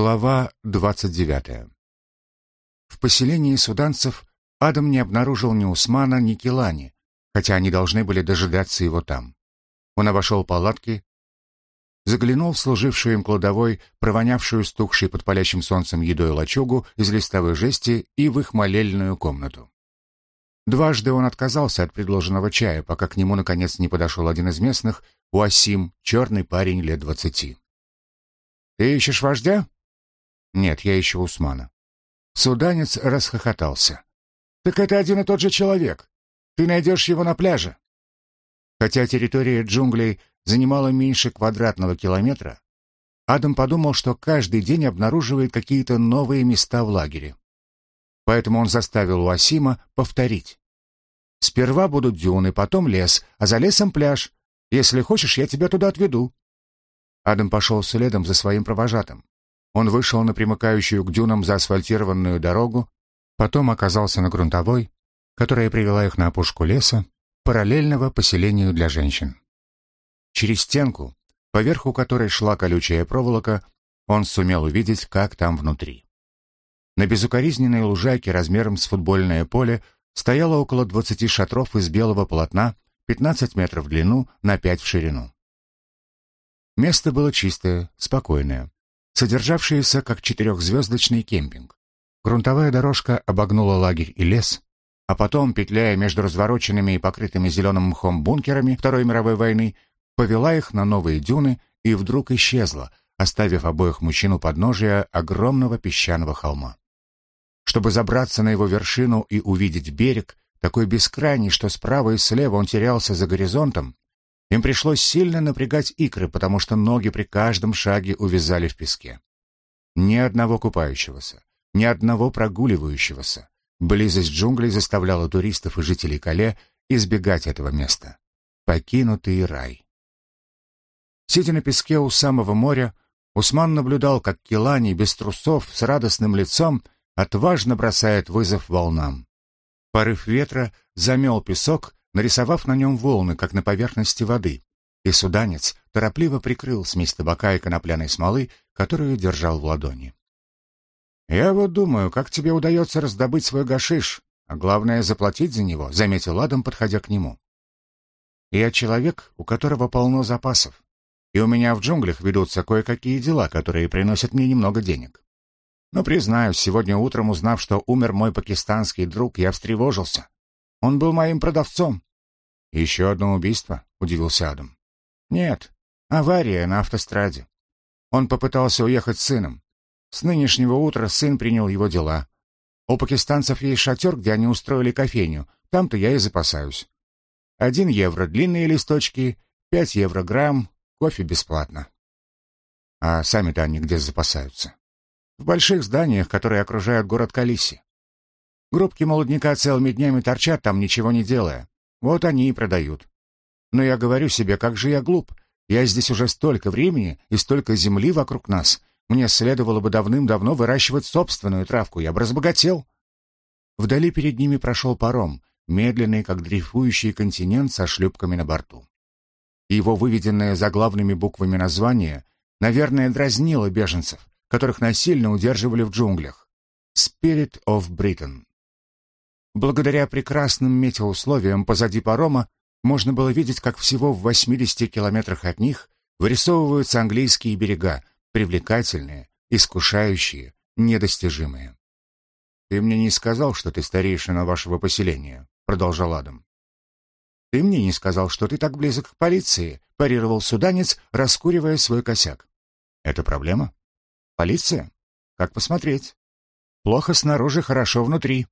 Глава 29. В поселении суданцев Адам не обнаружил ни Усмана, ни Килани, хотя они должны были дожидаться его там. Он обошел палатки, заглянул в служившую им кладовой, провонявшую стухшей под палящим солнцем едой лачугу из листовой жести и в их молельную комнату. Дважды он отказался от предложенного чая, пока к нему наконец не подошел один из местных, Уасим, черный парень лет двадцати. «Ты ищешь вождя?» «Нет, я ищу Усмана». Суданец расхохотался. «Так это один и тот же человек. Ты найдешь его на пляже». Хотя территория джунглей занимала меньше квадратного километра, Адам подумал, что каждый день обнаруживает какие-то новые места в лагере. Поэтому он заставил Уасима повторить. «Сперва будут дюны, потом лес, а за лесом пляж. Если хочешь, я тебя туда отведу». Адам пошел следом за своим провожатым. Он вышел на примыкающую к дюнам заасфальтированную дорогу, потом оказался на грунтовой, которая привела их на опушку леса, параллельного поселению для женщин. Через стенку, поверху которой шла колючая проволока, он сумел увидеть, как там внутри. На безукоризненной лужайке размером с футбольное поле стояло около 20 шатров из белого полотна, 15 метров в длину на 5 в ширину. Место было чистое, спокойное содержавшееся как четырехзвездочный кемпинг. Грунтовая дорожка обогнула лагерь и лес, а потом, петляя между развороченными и покрытыми зеленым мхом бункерами Второй мировой войны, повела их на новые дюны и вдруг исчезла, оставив обоих мужчин у подножия огромного песчаного холма. Чтобы забраться на его вершину и увидеть берег, такой бескрайний, что справа и слева он терялся за горизонтом, им пришлось сильно напрягать икры, потому что ноги при каждом шаге увязали в песке. Ни одного купающегося, ни одного прогуливающегося. Близость джунглей заставляла туристов и жителей Кале избегать этого места. Покинутый рай. Сидя на песке у самого моря, Усман наблюдал, как Килани без трусов с радостным лицом отважно бросает вызов волнам. Порыв ветра замел песок, нарисовав на нем волны, как на поверхности воды, и суданец торопливо прикрыл смесь табака и конопляной смолы, которую держал в ладони. «Я вот думаю, как тебе удается раздобыть свой гашиш, а главное — заплатить за него», — заметил Адам, подходя к нему. «Я человек, у которого полно запасов, и у меня в джунглях ведутся кое-какие дела, которые приносят мне немного денег. Но, признаюсь, сегодня утром, узнав, что умер мой пакистанский друг, я встревожился. Он был моим продавцом. Еще одно убийство? удивился Адам. Нет, авария на автостраде. Он попытался уехать с сыном. С нынешнего утра сын принял его дела. У пакистанцев есть шатер, где они устроили кофейню. Там-то я и запасаюсь. Один евро длинные листочки, пять евро грамм, кофе бесплатно. А сами-то они где запасаются? В больших зданиях, которые окружают город Калиси. Группки молодняка целыми днями торчат там, ничего не делая. Вот они и продают. Но я говорю себе, как же я глуп. Я здесь уже столько времени и столько земли вокруг нас. Мне следовало бы давным-давно выращивать собственную травку, я бы разбогател. Вдали перед ними прошел паром, медленный, как дрейфующий континент со шлюпками на борту. Его выведенное заглавными буквами название, наверное, дразнило беженцев, которых насильно удерживали в джунглях. Spirit of Britain. Благодаря прекрасным метеоусловиям позади парома можно было видеть, как всего в 80 километрах от них вырисовываются английские берега, привлекательные, искушающие, недостижимые. «Ты мне не сказал, что ты старейшина вашего поселения», — продолжал Адам. «Ты мне не сказал, что ты так близок к полиции», — парировал суданец, раскуривая свой косяк. «Это проблема? Полиция? Как посмотреть? Плохо снаружи, хорошо внутри.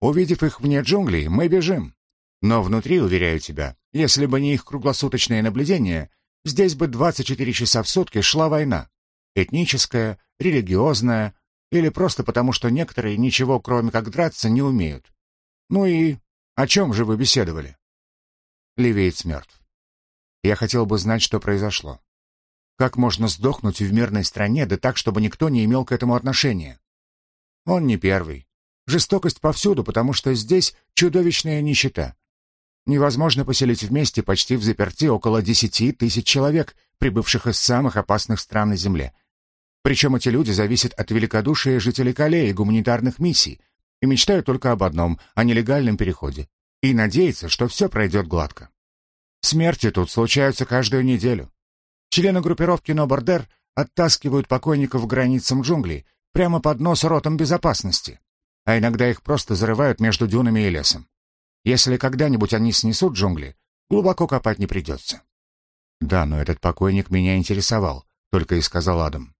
Увидев их вне джунглей, мы бежим. Но внутри, уверяю тебя, если бы не их круглосуточное наблюдение, здесь бы 24 часа в сутки шла война. Этническая, религиозная, или просто потому, что некоторые ничего, кроме как драться, не умеют. Ну и о чем же вы беседовали? Ливеец мертв. Я хотел бы знать, что произошло. Как можно сдохнуть в мирной стране, да так, чтобы никто не имел к этому отношения? Он не первый. Жестокость повсюду, потому что здесь чудовищная нищета. Невозможно поселить вместе почти в заперти около десяти тысяч человек, прибывших из самых опасных стран на Земле. Причем эти люди зависят от великодушия жителей Кале и гуманитарных миссий и мечтают только об одном — о нелегальном переходе. И надеются, что все пройдет гладко. Смерти тут случаются каждую неделю. Члены группировки Нобордер оттаскивают покойников к границам джунглей прямо под нос ротом безопасности, а иногда их просто зарывают между дюнами и лесом. Если когда-нибудь они снесут джунгли, глубоко копать не придется. «Да, но этот покойник меня интересовал», — только и сказал Адам.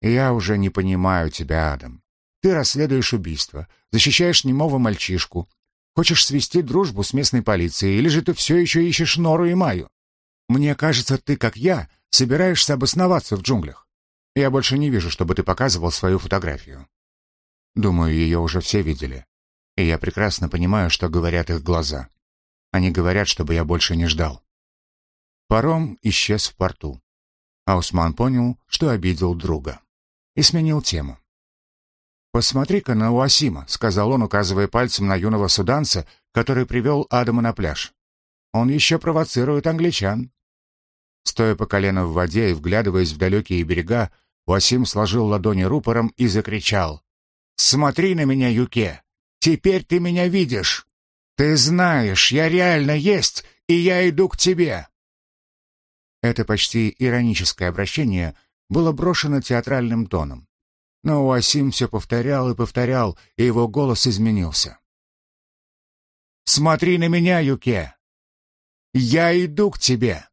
«Я уже не понимаю тебя, Адам. Ты расследуешь убийство, защищаешь немого мальчишку, хочешь свести дружбу с местной полицией, или же ты все еще ищешь Нору и Маю? Мне кажется, ты, как я, собираешься обосноваться в джунглях. Я больше не вижу, чтобы ты показывал свою фотографию. Думаю, ее уже все видели. И я прекрасно понимаю, что говорят их глаза. Они говорят, чтобы я больше не ждал. Паром исчез в порту. А Усман понял, что обидел друга. И сменил тему. «Посмотри-ка на Уасима», — сказал он, указывая пальцем на юного суданца, который привел Адама на пляж. «Он еще провоцирует англичан». Стоя по колено в воде и вглядываясь в далекие берега, Уасим сложил ладони рупором и закричал. «Смотри на меня, Юке! Теперь ты меня видишь! Ты знаешь, я реально есть, и я иду к тебе!» Это почти ироническое обращение было брошено театральным тоном. Но Уасим все повторял и повторял, и его голос изменился. «Смотри на меня, Юке! Я иду к тебе!»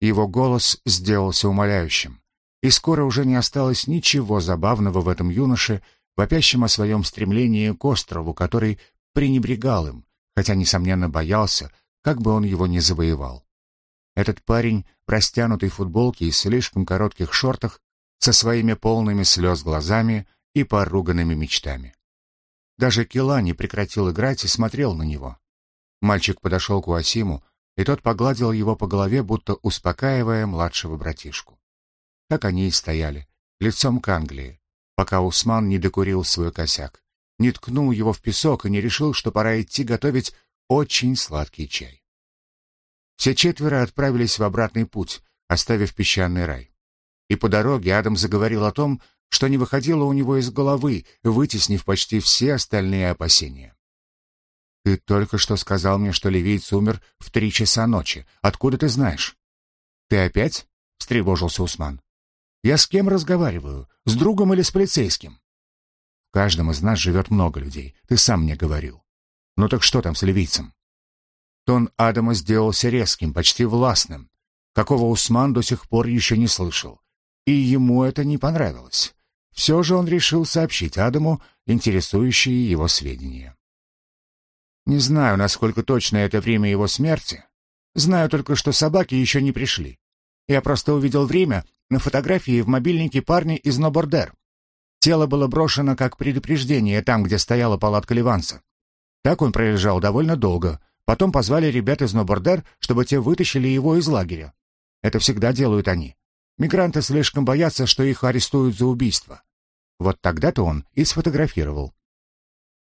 Его голос сделался умоляющим, и скоро уже не осталось ничего забавного в этом юноше, вопящем о своем стремлении к острову, который пренебрегал им, хотя, несомненно, боялся, как бы он его не завоевал. Этот парень в растянутой футболке и слишком коротких шортах со своими полными слез глазами и поруганными мечтами. Даже Кила не прекратил играть и смотрел на него. Мальчик подошел к Уасиму, и тот погладил его по голове, будто успокаивая младшего братишку. Так они и стояли, лицом к Англии, пока Усман не докурил свой косяк, не ткнул его в песок и не решил, что пора идти готовить очень сладкий чай. Все четверо отправились в обратный путь, оставив песчаный рай. И по дороге Адам заговорил о том, что не выходило у него из головы, вытеснив почти все остальные опасения. «Ты только что сказал мне, что ливиец умер в три часа ночи. Откуда ты знаешь?» «Ты опять?» — встревожился Усман. «Я с кем разговариваю? С другом или с полицейским?» «В каждом из нас живет много людей. Ты сам мне говорил. Ну так что там с ливийцем?» Тон Адама сделался резким, почти властным, какого Усман до сих пор еще не слышал. И ему это не понравилось. Все же он решил сообщить Адаму интересующие его сведения. Не знаю, насколько точно это время его смерти. Знаю только, что собаки еще не пришли. Я просто увидел время на фотографии в мобильнике парня из Нобордер. Тело было брошено как предупреждение там, где стояла палатка Ливанца. Так он пролежал довольно долго, Потом позвали ребят из Нобордер, чтобы те вытащили его из лагеря. Это всегда делают они. Мигранты слишком боятся, что их арестуют за убийство. Вот тогда-то он и сфотографировал.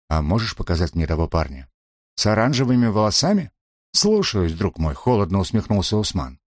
А можешь показать мне того парня? С оранжевыми волосами? Слушаюсь, друг мой, холодно усмехнулся Усман.